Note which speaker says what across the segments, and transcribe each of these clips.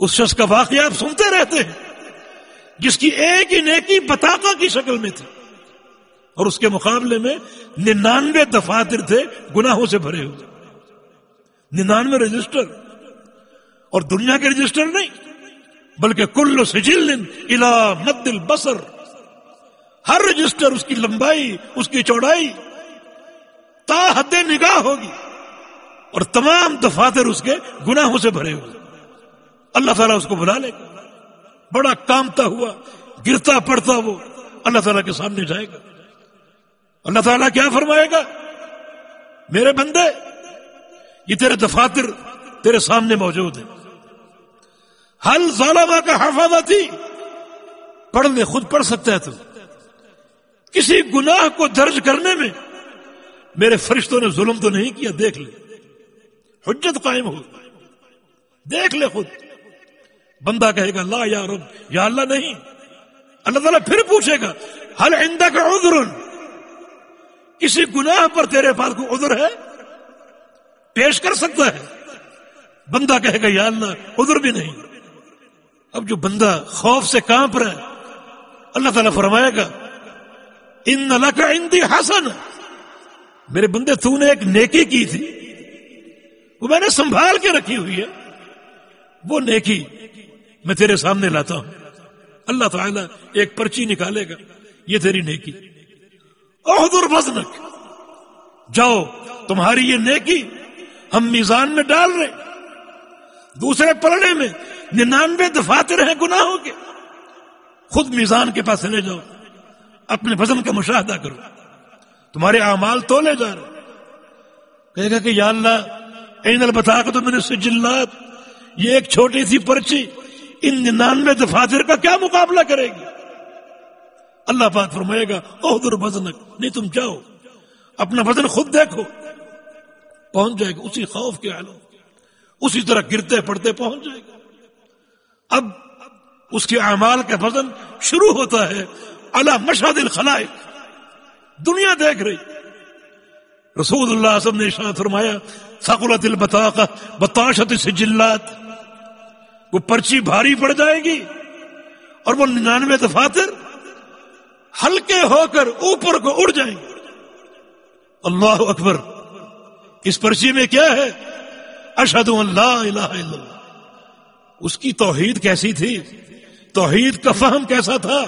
Speaker 1: اس شخص کا واقعہ آپ سنتے رہتے ہیں، جس کی ایک ہی نیکی بتاقا کی شکل میں تھی۔ اور اس کے مقابلے میں ننانوے دفاتر تھے، گناہوں سے بھرے ہوئے۔ ننانوے رجسٹر۔ اور دنیا کے رجسٹر نہیں، بلکہ کل سجل الا مد البصر۔ ہر رجسٹر اس کی لمبائی، اس کی چوڑائی تا حد نگاہ ہوگی۔ اور تمام دفاتر اس کے گناہوں سے بھرے ہوئے۔ اللہ تعالیٰ اس کو بلا لے گا۔ بڑا کامتا ہوا، گرتا پڑتا وہ اللہ تعالیٰ کے سامنے جائے گا۔ اللہ تعالیٰ کیا فرمائے گا؟ میرے بندے، یہ تیرے دفاتر تیرے سامنے موجود ہیں۔ حل ظالمہ کا حفاظہ تھی پڑھ لے خود پڑھ سکتا ہے تو۔ کسی گناہ کو درج کرنے میں میرے فرشتوں نے ظلم تو نہیں کیا، دیکھ لے۔ حجت قائم ہو۔ دیکھ لے خود۔ بندہ کہے گا، لا یا رب، یا اللہ نہیں. اللہ تعالیٰ پھر پوچھے گا حل آئندہ کا عذر؟ کسی گناہ پر تیرے پاس کو عذر ہے؟ پیش کر سکتا ہے. بندہ کہے گا، یا اللہ، عذر بھی نہیں. اب جو بندہ خوف سے کانپ رہا ہے، اللہ تعالیٰ فرمائے گا ان نلا کا اندی حسن. میرے بندے، تو نے ایک نیکی کی تھی. وہ میں نے سنبھال کے رکھی ہوئی ہے. وہ نیکی میں تیرے سامنے لاتا ہوں۔ اللہ تعالیٰ ایک پرچی نکالے گا، یہ تیری نیکی۔ عہدر بزنک جاؤ، تمہاری یہ نیکی ہم میزان میں ڈال رہے۔ دوسرے پلڑے میں ننانوے دفاتر ہیں گناہوں کے۔ خود میزان کے پاس لے جاؤ۔ اپنے وزن کا مشاہدہ کرو۔ تمہارے اعمال تو لے جا رہے۔ کہے گا کہ یا اللہ، این البتا تو میرے سجلات یہ ایک چھوٹی سی پرچی ان ننانوے دفاتر کا کیا مقابلہ کرے گی؟ اللہ پاک فرمائے گا عہدر وزنک، نہیں تم جاؤ، اپنا وزن خود دیکھو، پہنچ جائے گا، اسی خوف کے عالم اسی طرح گرتے پڑتے پہنچ جائے گا۔ اب اس کے اعمال کا وزن شروع ہوتا ہے اللہ مشہد الخلائق، دنیا دیکھ رہی۔ رسول اللہ سب نے شاہ فرمایا سکولت البطاق بتاشت سجلات وہ پرچی بھاری پڑ جائے گی اور وہ ننانوے دفاتر ہلکے ہو کر اوپر کو اڑ جائیں گے۔ اللہ اکبر۔ اس پرچی میں کیا ہے؟ اشد اللہ الہ الا اللہ۔ اس کی توحید کیسی تھی؟ توحید کا فہم کیسا تھا؟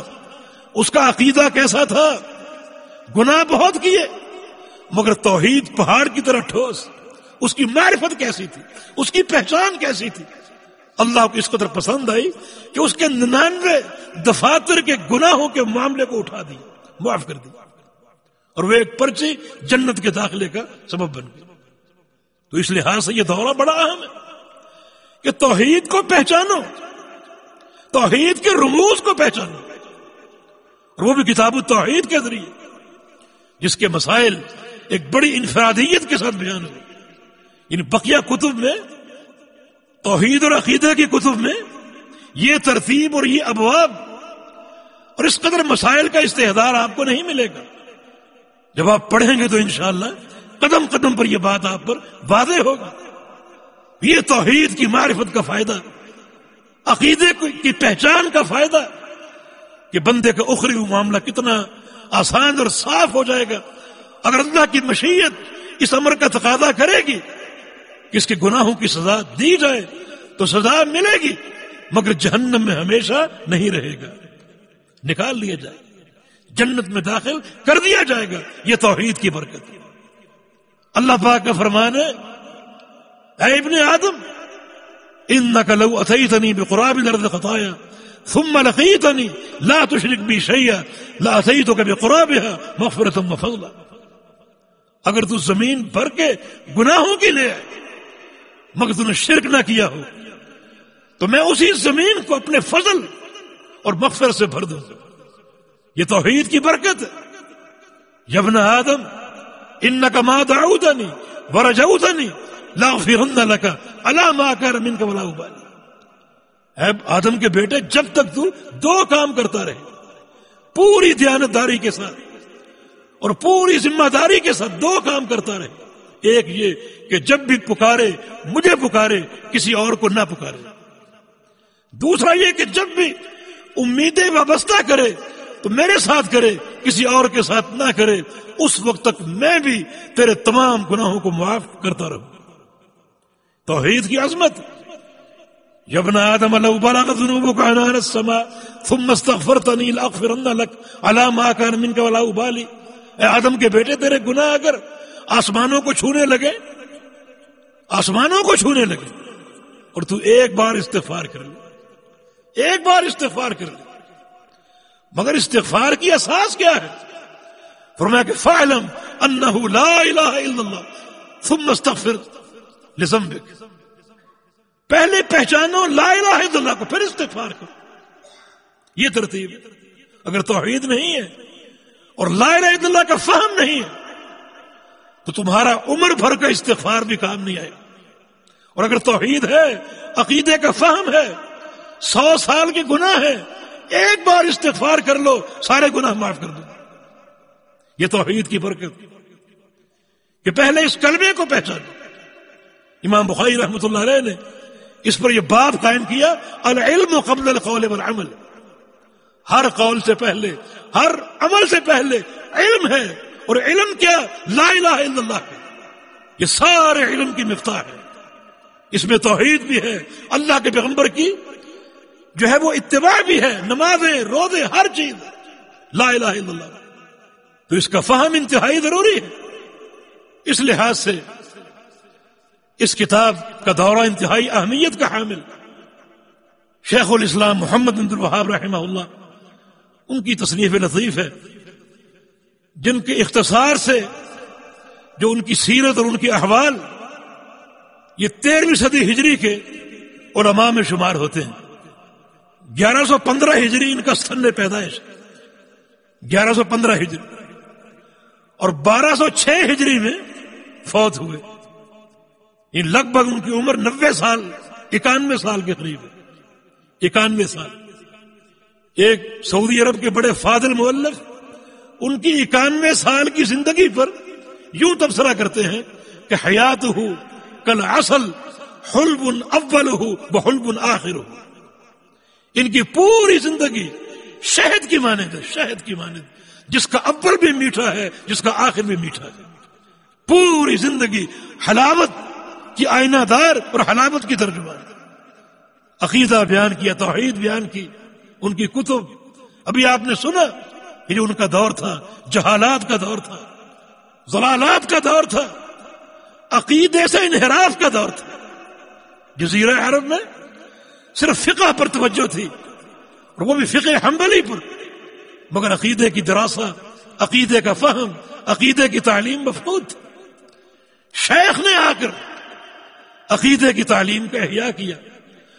Speaker 1: اس کا عقیدہ کیسا تھا؟ گناہ بہت کیے، مگر توحید پہاڑ کی طرح ٹھوس۔ اس کی معرفت کیسی تھی؟ اس کی پہچان کیسی تھی؟ اللہ کو اس قدر پسند آئی کہ اس کے ننانوے دفاتر کے گناہوں کے معاملے کو اٹھا دی، معاف کر دی۔ اور وہ ایک پرچی جنت کے داخلے کا سبب بن گئی۔ تو اس لحاظ سے یہ دورہ بڑا اہم ہے کہ توحید کو پہچانو، توحید کے رموز کو پہچانو۔ اور وہ بھی کتاب التوحید کے ذریعے، جس کے مسائل ایک بڑی انفرادیت کے ساتھ بیان ہو ان یعنی بقیہ کتب میں توحید اور عقیدہ کی کتب میں یہ ترتیب اور یہ ابواب اور اس قدر مسائل کا استحدار آپ کو نہیں ملے گا۔ جب آپ پڑھیں گے تو انشاءاللہ قدم قدم پر یہ بات آپ پر واضح ہوگا یہ توحید کی معرفت کا فائدہ، عقیدے کی پہچان کا فائدہ کہ بندے کا اخری معاملہ کتنا آسان اور صاف ہو جائے گا۔ اگر اللہ کی مشیت اس عمر کا تقاضا کرے گی کہ اس کے گناہوں کی سزا دی جائے تو سزا ملے گی، مگر جہنم میں ہمیشہ نہیں رہے گا۔ نکال لیا جائے، جنت میں داخل کر دیا جائے گا۔ یہ توحید کی برکت اللہ پاک کا فرمان ہے، اے ابن آدم ان نقل اتنی بے قرآب درد خطایا، ثم لقيتني لا تشرك بي شيئا لا اتيتك بقرابها مغفرة وفضلا اگر تو زمین بھر کے گناہوں کے لے مگر تم نے شرک نہ کیا ہو۔ تو میں اسی زمین کو اپنے فضل اور مغفر سے بھر دوں۔ یہ توحید کی برکت ہے۔ یبن آدم ان کا ماں داؤدا نہیں ورا جاؤدا نہیں لاؤ فر لکا اللہ ماں کر من کا بلا ابالی آدم کے بیٹے، جب تک تو دو کام کرتا رہے، پوری دیانتداری کے ساتھ اور پوری ذمہ داری کے ساتھ دو کام کرتا رہے۔ ایک یہ کہ جب بھی پکارے، مجھے پکارے، کسی اور کو نہ پکارے۔ دوسرا یہ کہ جب بھی امیدیں وابستہ کرے، تو میرے ساتھ کرے، کسی اور کے ساتھ نہ کرے، اس وقت تک میں بھی تیرے تمام گناہوں کو معاف کرتا رہوں۔ توحید کی عظمت۔ یبن آدم اللہ بلغ ذنوبك عنان السماء ثم استغفرتني لاغفرن لك على ما كان منك ولا ابالي اے آدم کے بیٹے، تیرے گناہ اگر آسمانوں کو چھونے لگے۔ آسمانوں کو چھونے لگے۔ اور تو ایک بار استغفار کر لے۔ ایک بار استغفار کر لے۔ مگر استغفار کی اساس کیا ہے؟ فرمایا کہ فعلم انه لا الہ الا اللہ، ثم استغفر لذنبك پہلے پہچانو لا الہ الا اللہ کو، پھر استغفار کرو۔ یہ ترتیب اگر توحید نہیں ہے اور لا الہ الا اللہ کا فہم نہیں ہے تو تمہارا عمر بھر کا استغفار بھی کام نہیں آئے اور اگر توحید ہے، عقیدے کا فہم ہے، سو سال کے گناہ ہے ایک بار استغفار کر لو، سارے گناہ معاف کر دو۔ یہ توحید کی برکت۔ کہ پہلے اس کلمے کو پہچانو امام بخاری رحمۃ اللہ علیہ نے اس پر یہ باب قائم کیا، العلم قبل القول والعمل۔ ہر قول سے پہلے، ہر عمل سے پہلے علم ہے۔ اور علم کیا؟ لا الہ الا اللہ ہے۔ یہ سارے علم کی مفتاح ہے۔ اس میں توحید بھی ہے۔ اللہ کے پیغمبر کی جو ہے وہ اتباع بھی ہے۔ نمازیں، روزے، ہر چیز۔ لا الہ الا اللہ۔ تو اس کا فہم انتہائی ضروری ہے۔ اس لحاظ سے اس کتاب کا دورہ انتہائی اہمیت کا حامل۔ شیخ الاسلام محمد بن الوہاب رحمہ اللہ، ان کی تصنیف لطیف ہے۔ جن کے اختصار سے جو ان کی سیرت اور ان کے احوال یہ تیرہویں صدی ہجری کے علماء میں شمار ہوتے ہیں۔ گیارہ سو پندرہ ہجری ان کا سن پیدائش۔ گیارہ سو پندرہ ہجری۔ اور بارہ سو چھ ہجری میں فوت ہوئے۔ یہ لگ بھگ ان کی عمر نوے سال، اکانوے سال کے قریب ہے۔ اکانوے سال۔ ایک سعودی عرب کے بڑے فاضل مولف ان کی اکانوے سال کی زندگی پر یوں تبصرہ کرتے ہیں کہ حیات ہو کل اصل حلب اول ہو بحلب آخر ہو ان کی پوری زندگی شہد کی مانند ہے، شہد کی مانند۔ جس کا اول بھی میٹھا ہے، جس کا آخر بھی میٹھا ہے۔ پوری زندگی حلاوت کی آئینہ دار اور حلاوت کی ترجمہ عقیدہ بیان کیا، توحید بیان کی، ان کی کتب۔ ابھی آپ نے سنا یہ جو ان کا دور تھا، جہالات کا دور تھا، ضلالات کا دور تھا، عقیدے سے انحراف کا دور تھا۔ جزیرہ عرب میں صرف فقہ پر توجہ تھی اور وہ بھی فقہ حنبلی پر۔ مگر عقیدے کی دراسہ، عقیدے کا فہم، عقیدے کی تعلیم مفقود شیخ نے آ کر عقیدے کی تعلیم کا احیاء کیا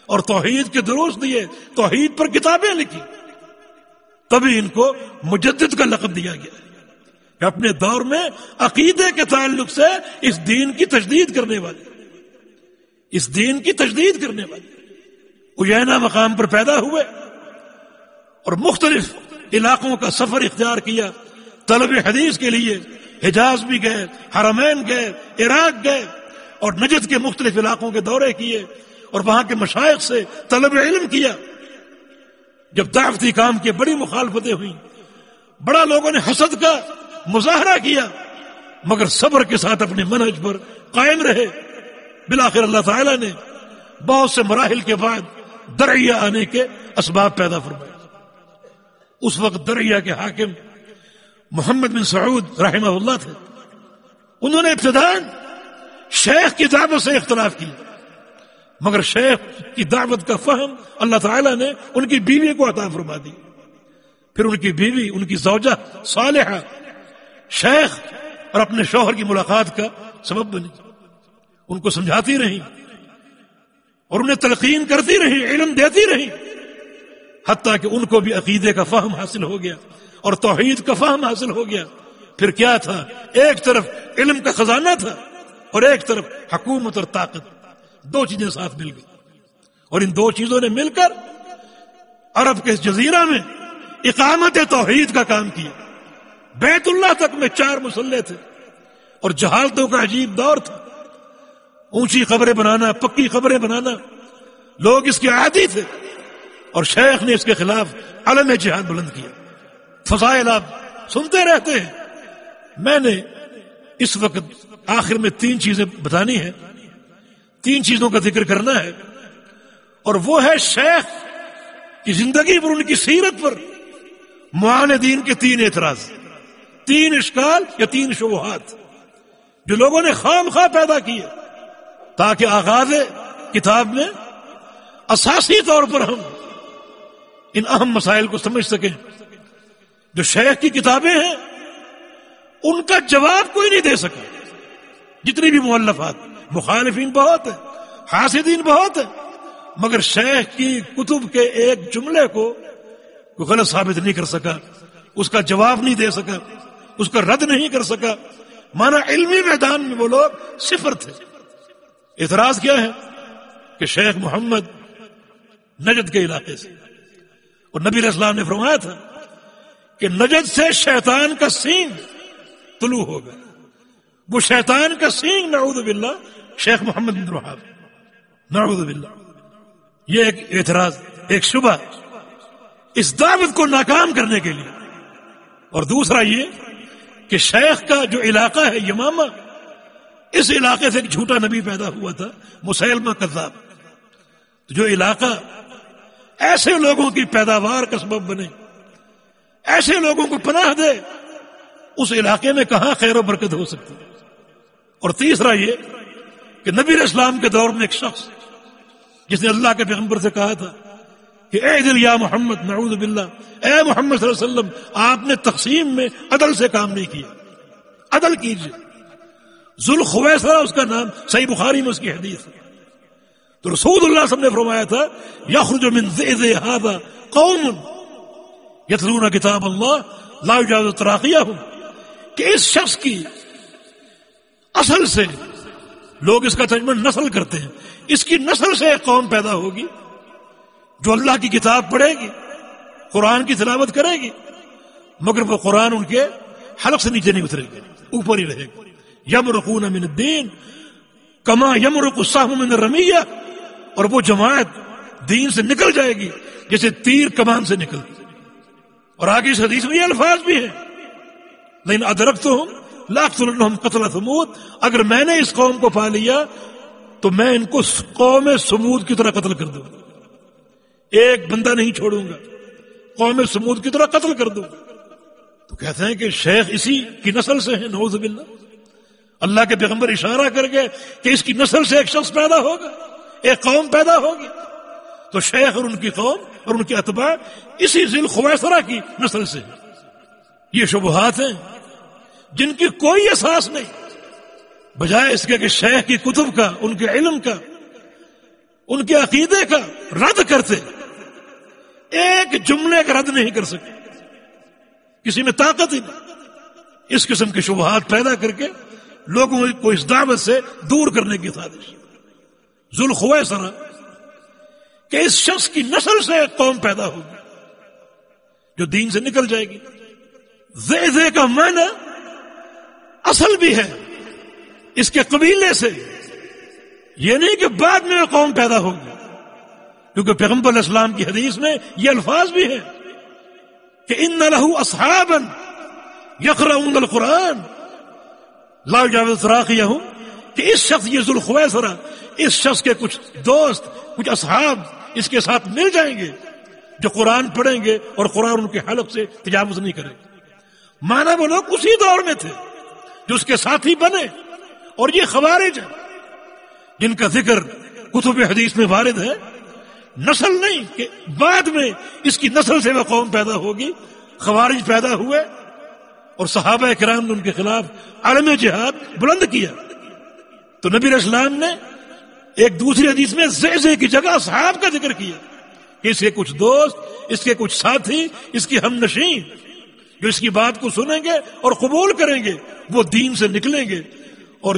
Speaker 1: اور توحید کے دروس دیے، توحید پر کتابیں لکھی۔ تبھی ان کو مجدد کا لقب دیا گیا کہ اپنے دور میں عقیدے کے تعلق سے اس دین کی تجدید کرنے والے، اس دین کی تجدید کرنے والے۔ اجینا مقام پر پیدا ہوئے اور مختلف علاقوں کا سفر اختیار کیا۔ طلب حدیث کے لیے حجاز بھی گئے، حرمین گئے، عراق گئے اور نجد کے مختلف علاقوں کے دورے کیے اور وہاں کے مشائق سے طلب علم کیا۔ جب دعوتی کام کی بڑی مخالفتیں ہوئیں، بڑا لوگوں نے حسد کا مظاہرہ کیا، مگر صبر کے ساتھ اپنے منہج پر قائم رہے۔ بلاخر اللہ تعالی نے بہت سے مراحل کے بعد دریا آنے کے اسباب پیدا فرمائے۔ اس وقت دریا کے حاکم محمد بن سعود رحمہ اللہ تھے۔ انہوں نے ابتدا شیخ کی دعوت سے اختلاف کیا۔ مگر شیخ کی دعوت کا فہم اللہ تعالی نے ان کی بیوی کو عطا فرما دی۔ پھر ان کی بیوی، ان کی زوجہ صالحہ شیخ اور اپنے شوہر کی ملاقات کا سبب بنی۔ ان کو سمجھاتی رہی اور انہیں تلقین کرتی رہی، علم دیتی رہی۔ حتیٰ کہ ان کو بھی عقیدے کا فہم حاصل ہو گیا اور توحید کا فہم حاصل ہو گیا۔ پھر کیا تھا؟ ایک طرف علم کا خزانہ تھا اور ایک طرف حکومت اور طاقت۔ دو چیزیں ساتھ مل گئی۔ اور ان دو چیزوں نے مل کر عرب کے جزیرہ میں اقامت توحید کا کام کیا۔ بیت اللہ تک میں چار مسلح تھے اور جہالتوں کا عجیب دور تھا۔ اونچی خبریں بنانا، پکی خبریں بنانا۔ لوگ اس کے عادی تھے اور شیخ نے اس کے خلاف علم جہاد بلند کیا۔ فضائل آپ سنتے رہتے ہیں۔ میں نے اس وقت آخر میں تین چیزیں بتانی ہیں۔ تین چیزوں کا ذکر کرنا ہے۔ اور وہ ہے شیخ کی زندگی پر، ان کی سیرت پر۔ معاندین کے تین اعتراض۔ تین اشکال یا تین شبہات۔ جو لوگوں نے خام خواہ پیدا کیے۔ تاکہ آغاز کتاب میں اساسی طور پر ہم ان اہم مسائل کو سمجھ سکیں۔ جو شیخ کی کتابیں ہیں، ان کا جواب کوئی نہیں دے سکا جتنی بھی مولفات مخالفین بہت ہیں، حاسدین بہت ہیں، مگر شیخ کی کتب کے ایک جملے کو غلط ثابت نہیں کر سکا، اس کا جواب نہیں دے سکا، اس کا رد نہیں کر سکا۔ مانا علمی میدان میں وہ لوگ صفر تھے۔ اعتراض کیا ہے کہ شیخ محمد نجد کے علاقے سے۔ اور نبی اسلام نے فرمایا تھا کہ نجد سے شیطان کا سینگ طلوع ہوگا۔ وہ شیطان کا سینگ نعوذ باللہ شیخ محمد بن رحاب نعوذ باللہ۔ یہ ایک اعتراض، ایک شبہ اس دعوت کو ناکام کرنے کے لیے۔ اور دوسرا یہ کہ شیخ کا جو علاقہ ہے یمامہ، اس علاقے سے ایک جھوٹا نبی پیدا ہوا تھا مسلمہ کذاب۔ جو علاقہ ایسے لوگوں کی پیداوار کا سبب بنے، ایسے لوگوں کو پناہ دے، اس علاقے میں کہاں خیر و برکت ہو سکتی؟ اور تیسرا یہ کہ نبی اسلام کے دور میں ایک شخص جس نے اللہ کے پیغمبر سے کہا تھا کہ اے دل یا محمد، نعوذ باللہ، اے محمد صلی اللہ علیہ وسلم، آپ نے تقسیم میں عدل سے کام نہیں کیا۔ عدل کیجیے ذوالخویسرا اس کا نام، صحیح بخاری میں اس کی حدیث ہے۔ تو رسول اللہ صلی اللہ علیہ وسلم نے فرمایا تھا یخرج من ذئذ هذا قوم یتلون کتاب اللہ لا يجاوز تراقیہم۔ کہ اس شخص کی اصل سے لوگ اس کا ترجمہ نسل کرتے ہیں۔ اس کی نسل سے ایک قوم پیدا ہوگی جو اللہ کی کتاب پڑھے گی، قرآن کی تلاوت کرے گی، مگر وہ قرآن ان کے حلق سے نیچے نہیں اترے گی، اوپر ہی رہے گا یم رقون امن الدین کما یم رقصاہ من رمیہ اور وہ جماعت دین سے نکل جائے گی جیسے تیر کمان سے نکل۔ اور آگے اس حدیث میں یہ الفاظ بھی ہیں۔ لیکن ادرک تو ہوں لاکھ قتل سمود اگر میں نے اس قوم کو پا لیا، تو میں ان کو قوم سمود کی طرح قتل کر دوں ایک بندہ نہیں چھوڑوں گا، قوم سمود کی طرح قتل کر دوں تو کہتے ہیں کہ شیخ اسی کی نسل سے ہیں نوز باللہ۔ اللہ کے پیغمبر اشارہ کر کے کہ اس کی نسل سے ایک شخص پیدا ہوگا، ایک قوم پیدا ہوگی۔ تو شیخ اور ان کی قوم اور ان کے اتباع اسی ذیل خویسرا کی نسل سے یہ شبہات ہیں۔ جن کی کوئی احساس نہیں۔ بجائے اس کے کہ شیخ کی کتب کا، ان کے علم کا، ان کے عقیدے کا رد کرتے۔ ایک جملے کا رد نہیں کر سکے۔ کسی میں طاقت ہی نہیں۔ اس قسم کے شبہات پیدا کر کے لوگوں کو اس دعوت سے دور کرنے کی سازش۔ ذوالخوے سرا کہ اس شخص کی نسل سے ایک قوم پیدا ہوگی جو دین سے نکل جائے گی۔ زے زے کا معنی اصل بھی ہے اس کے قبیلے سے۔ یہ نہیں کہ بعد میں قوم پیدا ہوگی کیونکہ پیغمبر اسلام کی حدیث میں یہ الفاظ بھی ہیں کہ ان لہو اصحابن یقرا القرآن۔ لا جاوز راقیہ ہوں کہ اس شخص یہ ذوالخویسرا اس شخص کے کچھ دوست، کچھ اصحاب اس کے ساتھ مل جائیں گے، جو قرآن پڑھیں گے اور قرآن ان کے حلق سے تجاوز نہیں کریں۔ گے مانا وہ لوگ اسی دور میں تھے۔ جو اس کے ساتھی بنے اور یہ خوارج ہیں، جن کا ذکر کتب حدیث میں وارد ہے۔ نسل نہیں کہ بعد میں اس کی نسل سے وہ قوم پیدا ہوگی، خوارج پیدا ہوئے اور صحابہ کرام نے ان کے خلاف عالم جہاد بلند کیا۔ تو نبی اسلام نے ایک دوسری حدیث میں زیزے کی جگہ صحاب کا ذکر کیا کہ اس کے کچھ دوست، اس کے کچھ ساتھی، اس کی ہم نشین جو اس کی بات کو سنیں گے اور قبول کریں گے، وہ دین سے نکلیں گے اور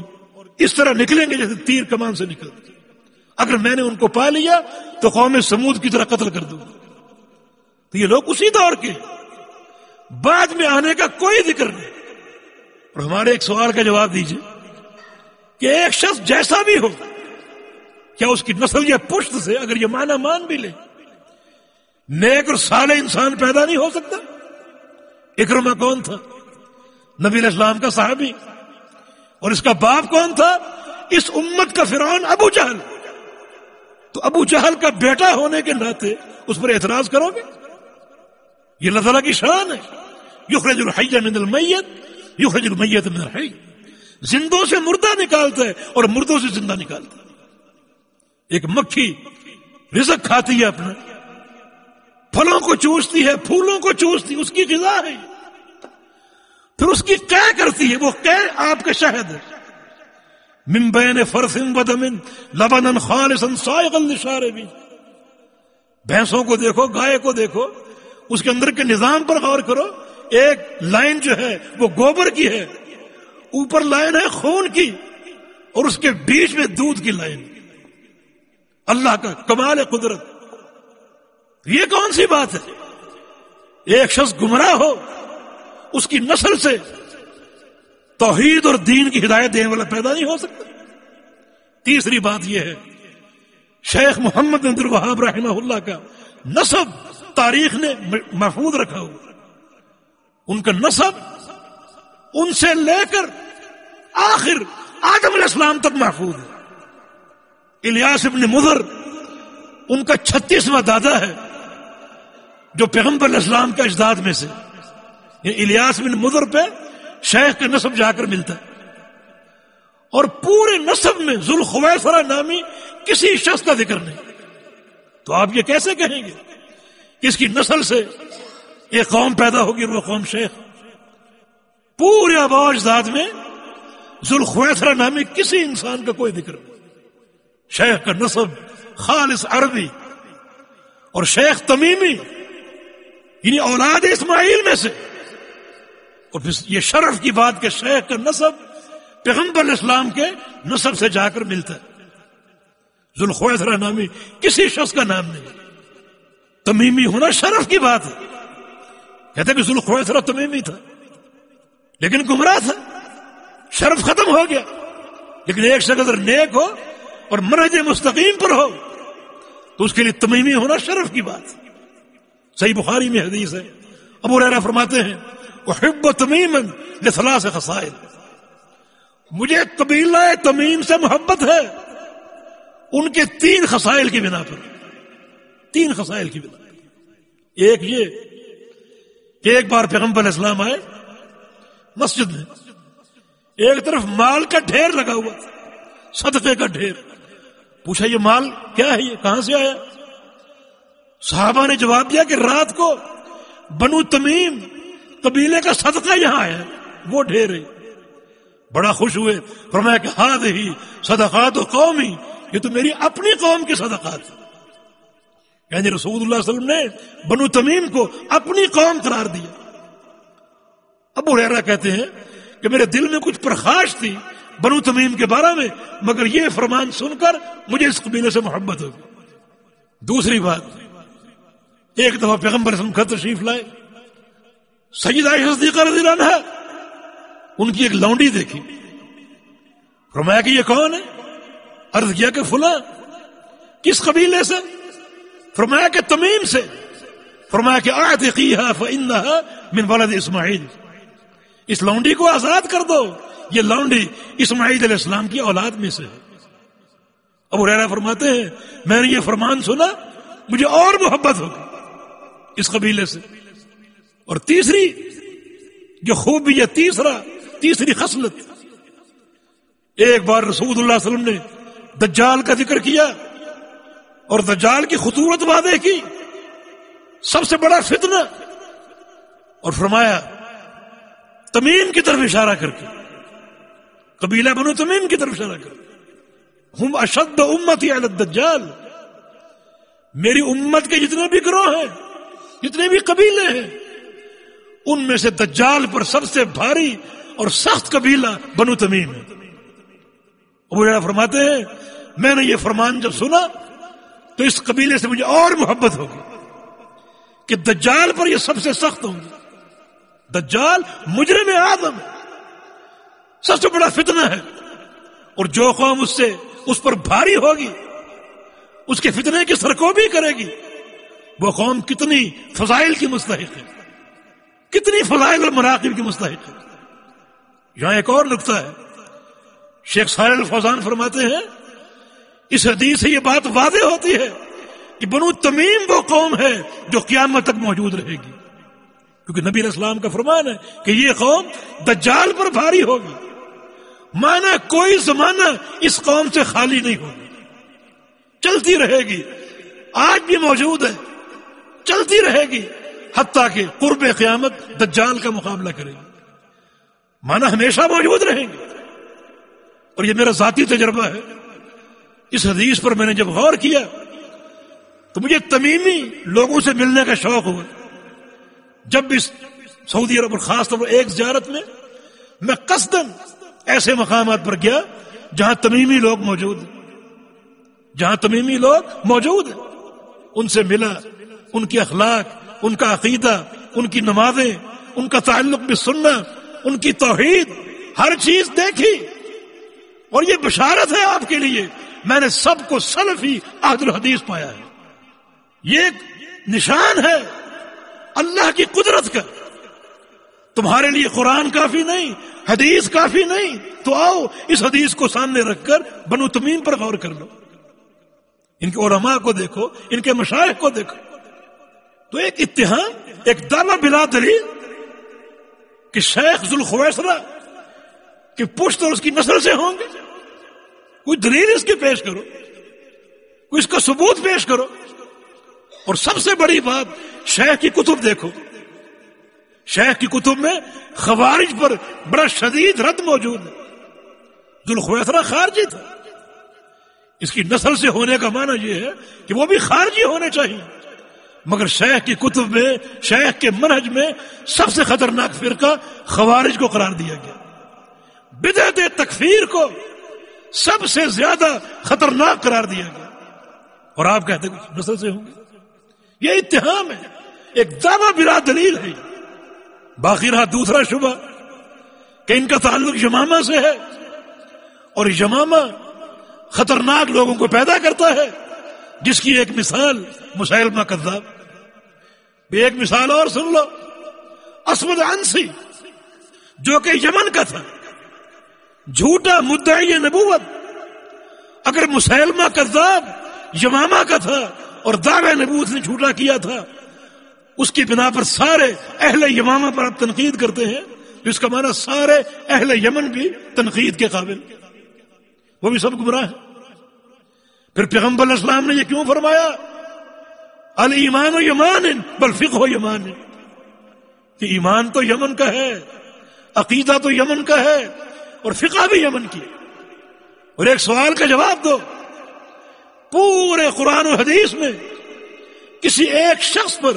Speaker 1: اس طرح نکلیں گے جیسے تیر کمان سے نکل۔ اگر میں نے ان کو پا لیا تو قوم سمود کی طرح قتل کر دوں۔ تو یہ لوگ اسی دور کے۔ بعد میں آنے کا کوئی ذکر نہیں۔ اور ہمارے ایک سوال کا جواب دیجیے کہ ایک شخص جیسا بھی ہو، کیا اس کی نسل یا پشت سے اگر یہ مانا مان بھی لے، نیک اور سال انسان پیدا نہیں ہو سکتا؟ اکرما کون تھا؟ نبی الاسلام کا صحابی۔ اور اس کا باپ کون تھا؟ اس امت کا فرعون ابو جہل۔ تو ابو جہل کا بیٹا ہونے کے ناطے اس پر اعتراض کرو گے؟ یہ اللہ تعالیٰ کی شان ہے۔ یخرج الحی من المیت، یخرج المیت من الحی۔ زندوں سے مردہ نکالتا ہے اور مردوں سے زندہ نکالتا ہے۔ ایک مکھی رزق کھاتی ہے اپنا۔ پھلوں کو چوستی ہے، پھولوں کو چوستی، اس کی غذا ہے۔ پھر اس کی قے کرتی ہے، وہ قے آپ کا شہد ہے۔ ممبین فرسن بدمن لبن خالصن سائغل نشارے بھی بھینسوں کو دیکھو، گائے کو دیکھو، اس کے اندر کے نظام پر غور کرو۔ ایک لائن جو ہے، وہ گوبر کی ہے۔ اوپر لائن ہے خون کی، اور اس کے بیچ میں دودھ کی لائن۔ اللہ کا کمال قدرت۔ یہ کون سی بات ہے؟ ایک شخص گمراہ ہو، اس کی نسل سے توحید اور دین کی ہدایت دینے والا پیدا نہیں ہو سکتا۔ تیسری بات یہ ہے، شیخ محمد عبد الوہاب رحمہ اللہ کا نصب تاریخ نے محفوظ رکھا ہوا ان کا نصب ان سے لے کر آخر آدم علیہ السلام تک محفوظ ہے۔ الیاس ابن مضر، ان کا چھتیسواں دادا ہے۔ جو پیغمبر علیہ السلام کا اجداد میں سے الیاس بن مضر پہ شیخ کا نصب جا کر ملتا۔ ہے اور پورے نصب میں ذوالخویسرا نامی کسی شخص کا ذکر نہیں۔ تو آپ یہ کیسے کہیں گے کہ اس کی نسل سے ایک قوم پیدا ہوگی اور وہ قوم شیخ؟ پورے آباج ذات میں ذوالخویسرا نامی کسی انسان کا کوئی ذکر نہیں۔ شیخ کا نصب خالص عربی اور شیخ تمیمی یعنی اولاد اسماعیل میں سے۔ اور پھر یہ شرف کی بات کہ شیخ کا نصب پیغمبر اسلام کے نصب سے جا کر ملتا ہے۔ ذوالخویسرا نامی کسی شخص کا نام نہیں۔ تمیمی ہونا شرف کی بات ہے۔ کہتے کہ ذوالخویسرا تمیمی تھا۔ لیکن گمراہ تھا۔ شرف ختم ہو گیا۔ لیکن ایک شخص اگر نیک ہو اور مرج مستقیم پر ہو، تو اس کے لیے تمیمی ہونا شرف کی بات ہے۔ صحیح بخاری میں حدیث ہے۔ ابو ریرا فرماتے ہیں، احب تمیم لثلاث سے خسائل مجھے قبیلہ تمیم سے محبت ہے۔ ان کے تین خسائل کی بنا پر۔ تین خسائل کی بنا پر۔ ایک یہ کہ ایک بار پیغمبر اسلام آئے، مسجد میں۔ ایک طرف مال کا ڈھیر لگا ہوا، صدقے کا ڈھیر۔ پوچھا، یہ مال کیا ہے؟ یہ کہاں سے آیا؟ صحابہ نے جواب دیا کہ رات کو بنو تمیم قبیلے کا صدقہ یہاں ہے، وہ ڈھیر بڑا خوش ہوئے، فرمایا کہ ہاتھ ہی صدقات و قومی، یہ تو میری اپنی قوم کی صدقات یعنی رسول اللہ علیہ وسلم نے بنو تمیم کو اپنی قوم قرار دیا۔ ابو ریرا کہتے ہیں کہ میرے دل میں کچھ پرخاش تھی بنو تمیم کے بارے میں، مگر یہ فرمان سن کر مجھے اس قبیلے سے محبت ہوگی دوسری بات۔ ایک دفعہ پیغمبر خط تشریف لائے۔ سید صدیقہ رضی اللہ عنہ ان کی ایک لونڈی دیکھی۔ فرمایا کہ یہ کون ہے؟ عرض کیا کہ فلاں۔ کس قبیلے سے؟ فرمایا کہ تمیم سے۔ فرمایا کہ آتقیہ فإنها من ولد اسماعیل۔ اس لونڈی کو آزاد کر دو۔ یہ لونڈی اسماعیل علیہ السلام کی اولاد میں سے ہے۔ ابو ریرا فرماتے ہیں، میں نے یہ فرمان سنا، مجھے اور محبت ہوگی۔ اس قبیلے سے۔ اور تیسری، جو خوبی ہے، تیسرا، تیسری خصلت۔ ایک بار رسول اللہ علیہ وسلم نے دجال کا ذکر کیا اور دجال کی خطورت وعدے کی۔ سب سے بڑا فتنہ اور فرمایا، تمیم کی طرف اشارہ کر کے۔ قبیلہ بنو تمیم کی طرف اشارہ کر۔ کے ہم اشد امت الدجال۔ میری امت کے جتنے بھی گروہ ہیں جتنے بھی قبیلے ہیں، ان میں سے دجال پر سب سے بھاری اور سخت قبیلہ بنو تمیم ہے۔ ابو فرماتے ہیں، میں نے یہ فرمان جب سنا، تو اس قبیلے سے مجھے اور محبت ہوگی کہ دجال پر یہ سب سے سخت ہوں گے۔ دجال مجرم آدم ہے۔ سب سے بڑا فتنہ ہے۔ اور جو قوم اس سے، اس پر بھاری ہوگی، اس کے فتنے کی سرکوبی کرے گی۔ وہ قوم کتنی فضائل کی مستحق ہے۔ کتنی فضائل اور مراقب کی مستحق ہے۔ یہاں ایک اور نقطہ ہے۔ شیخ سارل الفوزان فرماتے ہیں، اس حدیث سے یہ بات واضح ہوتی ہے کہ بنو تمیم وہ قوم ہے جو قیامت تک موجود رہے گی۔ کیونکہ نبی اسلام کا فرمان ہے کہ یہ قوم دجال پر بھاری ہوگی۔ مانا کوئی زمانہ اس قوم سے خالی نہیں ہوگی۔ چلتی رہے گی۔ آج بھی موجود ہے۔ چلتی رہے گی، حتیٰ کہ قرب قیامت دجال کا مقابلہ کرے گی۔ مانا ہمیشہ موجود رہیں گے۔ اور یہ میرا ذاتی تجربہ ہے۔ اس حدیث پر میں نے جب غور کیا، تو مجھے تمیمی لوگوں سے ملنے کا شوق ہوا۔ جب بھی سعودی عرب اور خاص طور پر ایک زیارت میں میں قصدن ایسے مقامات پر گیا جہاں تمیمی لوگ موجود ہیں۔ جہاں تمیمی لوگ موجود ہیں۔ ان سے ملا ان کے اخلاق، ان کا عقیدہ، ان کی نمازیں، ان کا تعلق بھی سننا ان کی توحید، ہر چیز دیکھی۔ اور یہ بشارت ہے آپ کے لیے۔ میں نے سب کو سلفی عہد الحدیث پایا ہے۔ یہ ایک نشان ہے اللہ کی قدرت کا۔ تمہارے لیے قرآن کافی نہیں، حدیث کافی نہیں۔ تو آؤ اس حدیث کو سامنے رکھ کر بنو تمیم پر غور کر لو۔ ان کے علماء کو دیکھو، ان کے مشاہد کو دیکھو۔ تو ایک اتحاد ایک دعوی بلا دلیل کہ شیخ ذوالخویسرا کہ پشت اور اس کی نسل سے ہوں گے۔ کوئی دلیل اس کی پیش کرو، کوئی اس کا ثبوت پیش کرو۔ اور سب سے بڑی بات، شیخ کی کتب دیکھو۔ شیخ کی کتب میں خوارج پر بڑا شدید رد موجود ہے۔ ذوالخویسرا خارجی تھا۔ اس کی نسل سے ہونے کا معنی یہ ہے کہ وہ بھی خارجی ہونے چاہیے۔ مگر شیخ کی کتب میں، شیخ کے منہج میں سب سے خطرناک فرقہ خوارج کو قرار دیا گیا۔ بدعت تکفیر کو سب سے زیادہ خطرناک قرار دیا گیا۔ اور آپ کہتے ہیں نسل سے ہوں گے؟ یہ اتحام ہے۔ ایک دعوی بلا دلیل ہے۔ باقی رہا دوسرا شبہ کہ ان کا تعلق یمامہ سے ہے۔ اور یمامہ خطرناک لوگوں کو پیدا کرتا ہے۔ جس کی ایک مثال مسلمہ کذاب ایک مثال اور سن لو. اسود انسی، جو کہ یمن کا تھا. جھوٹا مدعی نبوت. اگر مسلمہ کذاب یمامہ کا تھا اور دعوی نبوت نے جھوٹا کیا تھا، اس کی بنا پر سارے اہل یمامہ پر اب تنقید کرتے ہیں جس کا معنی سارے اہل یمن بھی تنقید کے قابل وہ بھی سب گمراہ ہیں. پھر پیغمبر اسلام نے یہ کیوں فرمایا؟ المان و یمان بل فکر یمان کہ ایمان تو یمن کا ہے، عقیدہ تو یمن کا ہے، اور فقہ بھی یمن کی اور ایک سوال کا جواب دو۔ پورے قرآن و حدیث میں کسی ایک شخص پر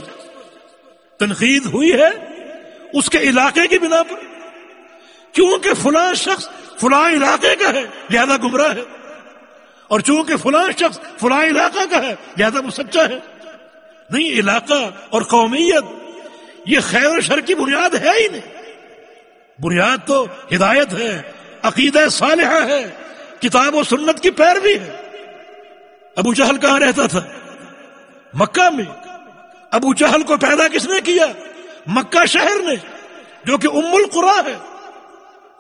Speaker 1: تنقید ہوئی ہے، اس کے علاقے کی بنا پر؟ کیونکہ فلاں شخص فلاں علاقے کا ہے، لہذا گمراہ ہے۔ اور چونکہ فلاں شخص فلاں علاقہ کا ہے، لہذا وہ سچا ہے۔ نہیں، علاقہ اور قومیت، یہ خیر و شر کی بنیاد ہے ہی نہیں۔ بنیاد تو ہدایت ہے، عقیدہ صالحہ ہے، کتاب و سنت کی پیروی ہے۔ ابو چہل کہاں رہتا تھا؟ مکہ میں۔ ابو چہل کو پیدا کس نے کیا؟ مکہ شہر نے جو کہ ام القرا ہے۔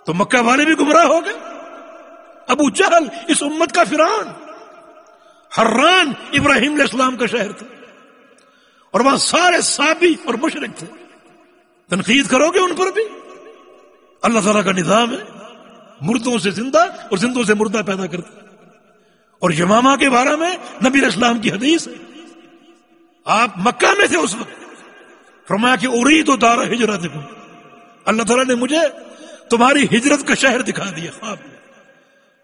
Speaker 1: تو مکہ والے بھی گمراہ ہو گئے۔ ابو چہل اس امت کا فران حران ابراہیم علیہ السلام کا شہر تھا۔ اور وہاں سارے سابی اور مشرق تھے۔ تنقید کرو گے ان پر بھی؟ اللہ تعالیٰ کا نظام ہے۔ مردوں سے زندہ اور زندوں سے مردہ پیدا کرتا۔ اور یماما کے بارے میں نبی اسلام کی حدیث ہے۔ آپ مکہ میں تھے اس وقت۔ فرمایا کہ اری تو دار ہجرت اللہ تعالیٰ نے مجھے تمہاری ہجرت کا شہر دکھا دیا، خواب میں۔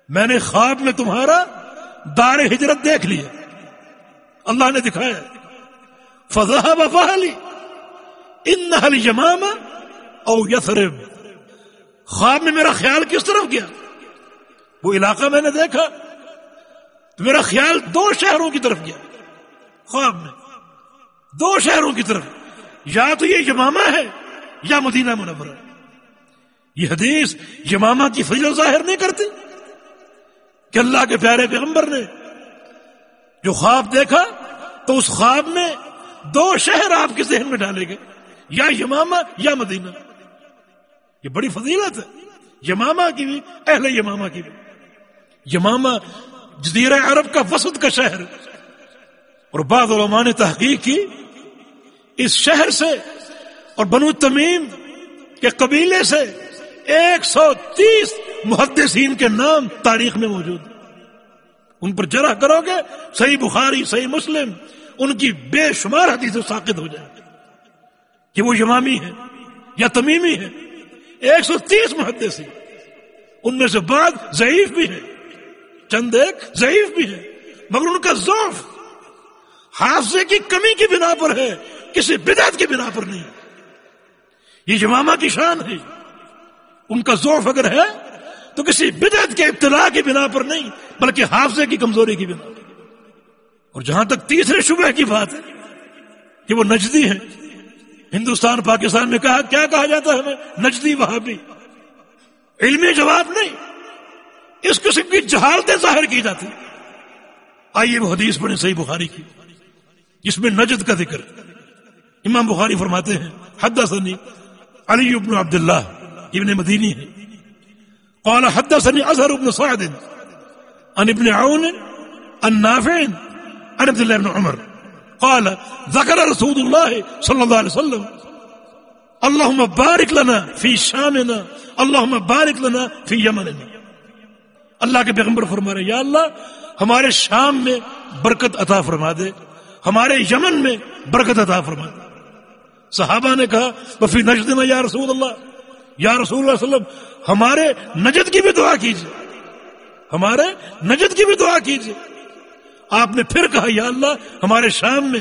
Speaker 1: میں نے خواب میں تمہارا دار ہجرت دیکھ لیا۔ اللہ نے دکھایا۔ فضا بفالی ان نہل یمام او یثرب خواب میں میرا خیال کس طرف گیا؟ وہ علاقہ میں نے دیکھا، تو میرا خیال دو شہروں کی طرف گیا۔ خواب میں۔ دو شہروں کی طرف۔ یا تو یہ یمامہ ہے، یا مدینہ منورہ۔ یہ حدیث یمامہ کی فضل ظاہر نہیں کرتی؟ کہ اللہ کے پیارے پیغمبر نے جو خواب دیکھا، تو اس خواب میں دو شہر آپ کے ذہن میں ڈالے گئے۔ یا یمامہ یا مدینہ۔ یہ بڑی فضیلت ہے۔ یمامہ کی بھی، اہل یمامہ کی بھی۔ یمامہ جزیرہ عرب کا وسط کا شہر۔ اور بعض علماء نے تحقیق کی، اس شہر سے اور بنو تمیم کے قبیلے سے ایک سو تیس محدثین کے نام تاریخ میں موجود۔ ان پر جرح کرو گے۔ صحیح بخاری، صحیح مسلم۔ ان کی بے شمار حدیث ساقت ہو جائے کہ وہ یمامی ہے یا تمیمی ہے ایک سو تیس محدثین ان میں سے بعد ضعیف بھی ہے چند ایک ضعیف بھی ہے مگر ان کا ضعف حادثے کی کمی کی بنا پر ہے، کسی بدعت کی بنا پر نہیں۔ یہ جمامہ کی شان ہے۔ ان کا ذوف اگر ہے، تو کسی بدعت کے ابتلا کی بنا پر نہیں، بلکہ حافظے کی کمزوری کی بنا پر۔ اور جہاں تک تیسرے شبہ کی بات ہے کہ وہ نجدی ہیں ہندوستان، پاکستان میں کہا، کیا کہا جاتا ہے ہمیں؟ نجدی وہاں بھی علمی جواب نہیں۔ اس قسم کی جہالتیں ظاہر کی جاتی۔ آئیے وہ حدیث پڑھیں صحیح بخاری کی، جس میں نجد کا ذکر۔ امام بخاری فرماتے ہیں حد سنی علی ابن عبد اللہ ابن مدینی ہے۔ قال حدثني أزهر بن سعد، عن ابن عون، عن نافع عن عبد الله بن عمر قال ذكر رسول الله صلى الله عليه وسلم اللهم بارك لنا في شامنا، اللهم بارك لنا في يمننا۔ اللہ کے پیغمبر فرما رہے یا اللہ، ہمارے شام میں برکت عطا فرما دے، ہمارے یمن میں برکت عطا فرما دے۔ صحابہ نے کہا، وفی نجدنا یا رسول اللہ، یا رسول اللہ علیہ وسلم، ہمارے نجد کی بھی دعا کیجیے۔ ہمارے نجد کی بھی دعا کیجیے۔ آپ نے پھر کہا، یا اللہ، ہمارے شام میں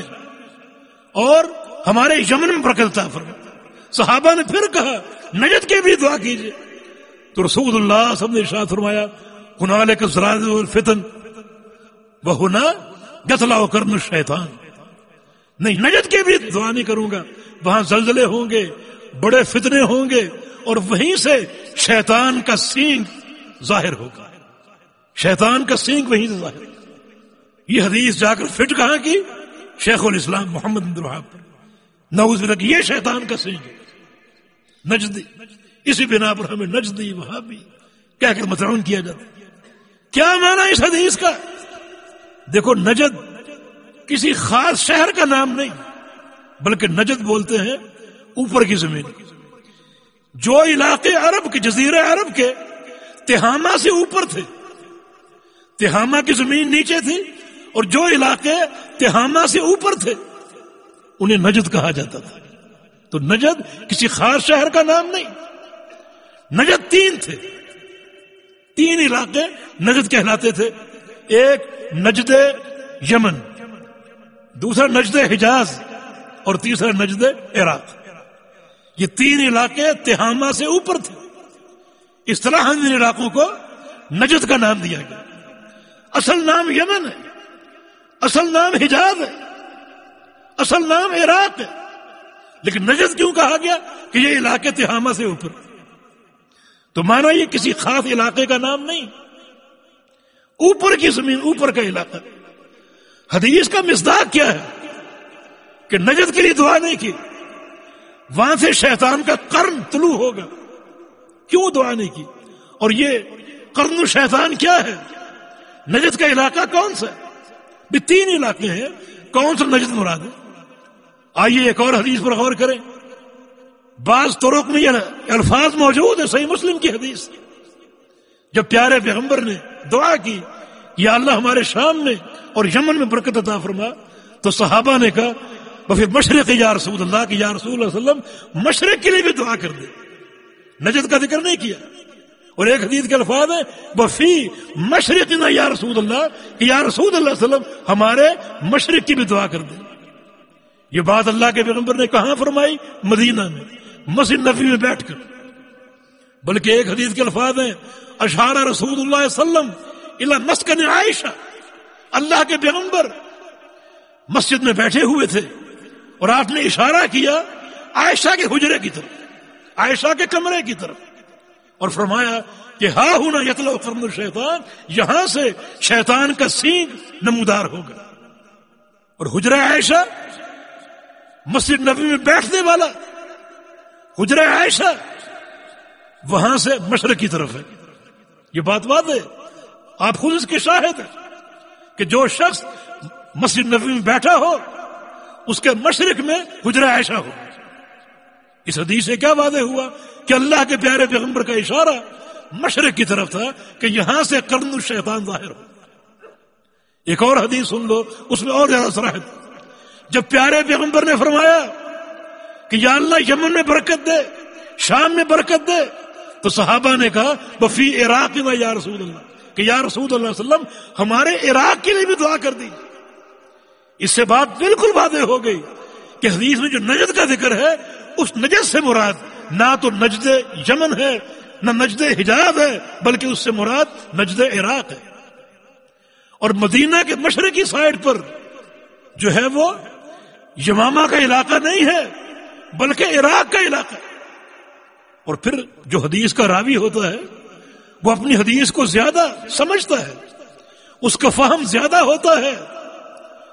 Speaker 1: اور ہمارے یمن میں برکت فرما۔ صحابہ نے پھر کہا، نجد کی بھی دعا کیجیے۔ تو رسول اللہ سب نے ارشاد فرمایا کنال کے زراد الفتن وہ ہونا گتلا کرن شیطان نہیں، نجد کے بھی دعا نہیں کروں گا۔ وہاں زلزلے ہوں گے، بڑے فتنے ہوں گے اور وہیں سے شیطان کا سینگ ظاہر ہوگا۔ شیطان کا سینگ وہیں سے ظاہر ہوگا۔ یہ حدیث جا کر فٹ کہاں کی؟ شیخ الاسلام محمد پر۔ نوز بلک یہ شیطان کا سینگ نجدی۔ اسی بنا پر ہمیں نجدی وہاں بھی کہہ کر متعون کیا جاتا کیا مانا اس حدیث کا؟ دیکھو، نجد کسی خاص شہر کا نام نہیں، بلکہ نجد بولتے ہیں اوپر کی زمین۔ جو علاقے عرب کے جزیرے عرب کے، تہامہ سے اوپر تھے۔ تہامہ کی زمین نیچے تھی اور جو علاقے تہامہ سے اوپر تھے، انہیں نجد کہا جاتا تھا۔ تو نجد کسی خاص شہر کا نام نہیں۔ نجد تین تھے۔ تین علاقے نجد کہلاتے تھے۔ ایک نجد یمن، دوسرا نجد حجاز اور تیسرا نجد عراق۔ یہ تین علاقے تہامہ سے اوپر تھے۔ اس طرح ہم ان علاقوں کو نجد کا نام دیا گیا۔ اصل نام یمن ہے۔ اصل نام حجاز ہے، اصل نام عراق ہے۔ لیکن نجد کیوں کہا گیا کہ یہ علاقے تہامہ سے اوپر؟ تو مانا یہ کسی خاص علاقے کا نام نہیں۔ اوپر کی زمین اوپر کا علاقہ۔ حدیث کا مزداق کیا ہے کہ نجد کے لیے دعا نہیں کی، وہاں سے شیطان کا کرن طلوع ہوگا۔ کیوں دعا نہیں کی؟ اور یہ کرن شیطان کیا ہے؟ نجد کا علاقہ کون سا بھی تین علاقے ہیں۔ کون سا نجد مراد ہے؟ آئیے ایک اور حدیث پر غور کریں۔ بعض طرق میں یہ الفاظ موجود ہے صحیح مسلم کی حدیث۔ جب پیارے پیغمبر نے دعا کی، یا اللہ ہمارے شام میں اور یمن میں برکت عطا فرما، تو صحابہ نے کہا پھر مشرق یا رسول اللہ کی، یا رسول اللہ وسلم، مشرق کے لیے بھی دعا کر دے۔ نجد کا ذکر نہیں کیا۔ اور ایک حدیث کے الفاظ ہے وفی مشرق نہ یا رسول اللہ کہ یا رسول اللہ وسلم ہمارے مشرق کی بھی دعا کر دے یہ بات اللہ کے پیغمبر نے کہاں فرمائی؟ مدینہ میں۔ مسجد نبی میں بیٹھ کر۔ بلکہ ایک حدیث کے الفاظ ہیں، اشارہ رسول اللہ وسلم اللہ مسکن عائشہ۔ اللہ کے پیغمبر مسجد میں بیٹھے ہوئے تھے اور آپ نے اشارہ کیا عائشہ کے حجرے کی طرف، عائشہ کے کمرے کی طرف۔ اور فرمایا کہ ہاں ہونا یتلا کرم شیطان، یہاں سے شیطان کا سینگ نمودار ہوگا۔ اور حجرہ عائشہ، مسجد نبی میں بیٹھنے والا حجر عائشہ، وہاں سے مشرق کی طرف ہے۔ یہ بات بات ہے۔ آپ خود اس کے شاہد ہیں کہ جو شخص مسجد نبی میں بیٹھا ہو، اس کے مشرق میں حجر عائشہ ہو۔ اس حدیث سے کیا واضح ہوا؟ کہ اللہ کے پیارے پیغمبر کا اشارہ مشرق کی طرف تھا کہ یہاں سے کرن الشیطان ظاہر ہو۔ ایک اور حدیث سن لو، اس میں اور زیادہ سراہد جب پیارے پیغمبر نے فرمایا کہ یا اللہ یمن میں برکت دے، شام میں برکت دے، تو صحابہ نے کہا بفی عراق میں یا رسول اللہ، کہ یا رسول اللہ علیہ وسلم، ہمارے عراق کے لیے بھی دعا کر دی۔ اس سے بات بالکل واضح ہو گئی کہ حدیث میں جو نجد کا ذکر ہے، اس نجد سے مراد نہ تو نجد یمن ہے، نہ نجد حجاب ہے، بلکہ اس سے مراد نجد عراق ہے۔ اور مدینہ کے مشرقی سائڈ پر جو ہے وہ یمامہ کا علاقہ نہیں ہے، بلکہ عراق کا علاقہ اور پھر جو حدیث کا راوی ہوتا ہے، وہ اپنی حدیث کو زیادہ سمجھتا ہے۔ اس کا فہم زیادہ ہوتا ہے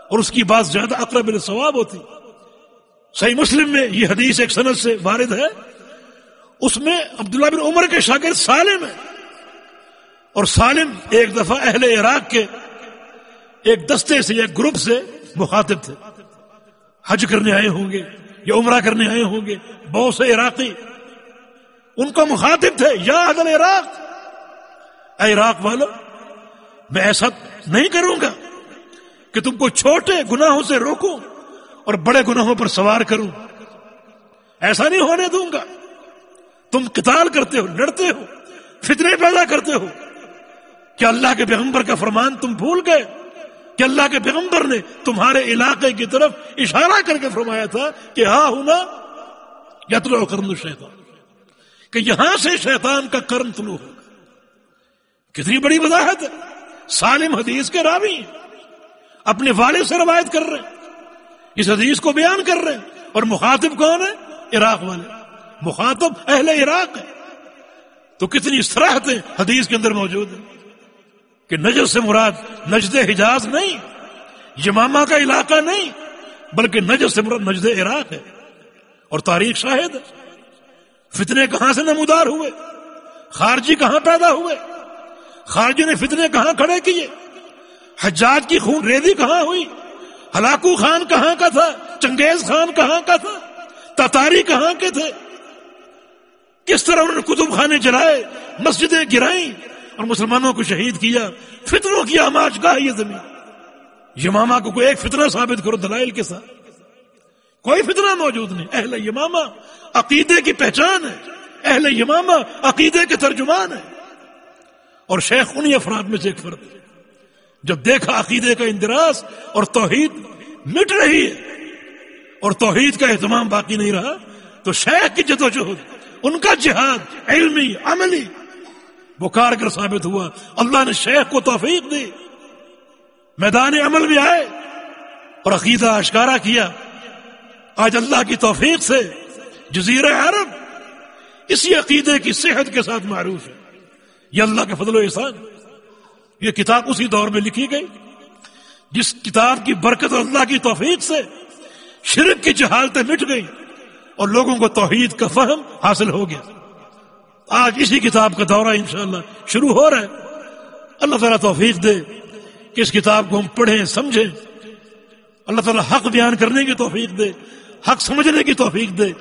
Speaker 1: اور اس کی بات زیادہ اقرب ثواب ہوتی۔ صحیح مسلم میں یہ حدیث ایک صنعت سے وارد ہے۔ اس میں عبداللہ بن عمر کے شاگرد سالم ہے اور سالم ایک دفعہ اہل عراق کے ایک دستے سے یا گروپ سے مخاطب تھے۔ حج کرنے آئے ہوں گے یا عمرہ کرنے آئے ہوں گے، بہت سے عراقی۔ ان کو مخاطب تھے، یا عدل عراق۔ اے عراق والو، میں ایسا نہیں کروں گا کہ تم کو چھوٹے گناہوں سے روکوں اور بڑے گناہوں پر سوار کروں۔ ایسا نہیں ہونے دوں گا۔ تم قتال کرتے ہو، لڑتے ہو، فتنے پیدا کرتے ہو۔ کیا اللہ کے پیغمبر کا فرمان تم بھول گئے؟ کہ اللہ کے پیغمبر نے تمہارے علاقے کی طرف اشارہ کر کے فرمایا تھا کہ ہاں ہونا یا تو کرن شیطان۔ کہ یہاں سے شیطان کا کرم طلوع ہو کتنی بڑی وضاحت ہے۔ سالم حدیث کے راوی اپنے والد سے روایت کر رہے ہیں۔ اس حدیث کو بیان کر رہے ہیں۔ اور مخاطب کون ہے؟ عراق والے۔ مخاطب اہل عراق ہے تو کتنی سراہتیں حدیث کے اندر موجود ہیں کہ نجد سے مراد نجد حجاز نہیں، یمامہ کا علاقہ نہیں، بلکہ نجد سے مراد نجد عراق ہے۔ اور تاریخ شاہد ہے۔ فتنے کہاں سے نمودار ہوئے؟ خارجی کہاں پیدا ہوئے؟ خارجی نے فتنے کہاں کھڑے کیے؟ حجاج کی خون ریزی کہاں ہوئی؟ ہلاکو خان کہاں کا تھا؟ چنگیز خان کہاں کا تھا؟ تتاری کہاں کے تھے؟ کس طرح انہوں نے کتب خانے جلائے، مسجدیں گرائیں اور مسلمانوں کو شہید کیا، فتنوں کی آماج گاہ یہ زمین۔ یماما کو کوئی ایک فتنہ ثابت کرو دلائل کے ساتھ۔ کوئی فتنہ موجود نہیں۔ اہل یماما عقیدے کی پہچان ہے۔ اہل یماما عقیدے کے ترجمان ہے اور شیخ انہی افراد میں سے ایک فرد جب دیکھا عقیدے کا اندراز اور توحید مٹ رہی ہے اور توحید کا اہتمام باقی نہیں رہا، تو شیخ کی جدوجہد ان کا جہاد علمی، عملی وہ کارگر ثابت ہوا۔ اللہ نے شیخ کو توفیق دی۔ میدان عمل بھی آئے اور عقیدہ اشکارا کیا۔ آج اللہ کی توفیق سے جزیر عرب اسی عقیدے کی صحت کے ساتھ معروف ہے۔ یہ اللہ کے فضل و احسان۔ یہ کتاب اسی دور میں لکھی گئی۔ جس کتاب کی برکت اللہ کی توفیق سے شرک کی جہالتیں مٹ گئی اور لوگوں کو توحید کا فہم حاصل ہو گیا۔ آج اسی کتاب کا دورہ انشاءاللہ شروع ہو رہا ہے۔ اللہ تعالیٰ توفیق دے کہ اس کتاب کو ہم پڑھیں، سمجھیں۔ اللہ تعالیٰ حق بیان کرنے کی توفیق دے، حق سمجھنے کی توفیق دے۔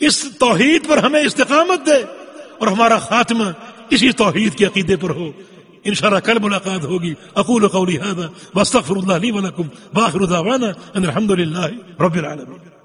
Speaker 1: اس توحید پر ہمیں استقامت دے اور ہمارا خاتمہ اسی توحید کے عقیدے پر ہو۔ انشاءاللہ کل ملاقات ہوگی۔ اقول قولی هذا واستغفر الله لي ولكم واخر دعوانا ان الحمد لله رب العالمين۔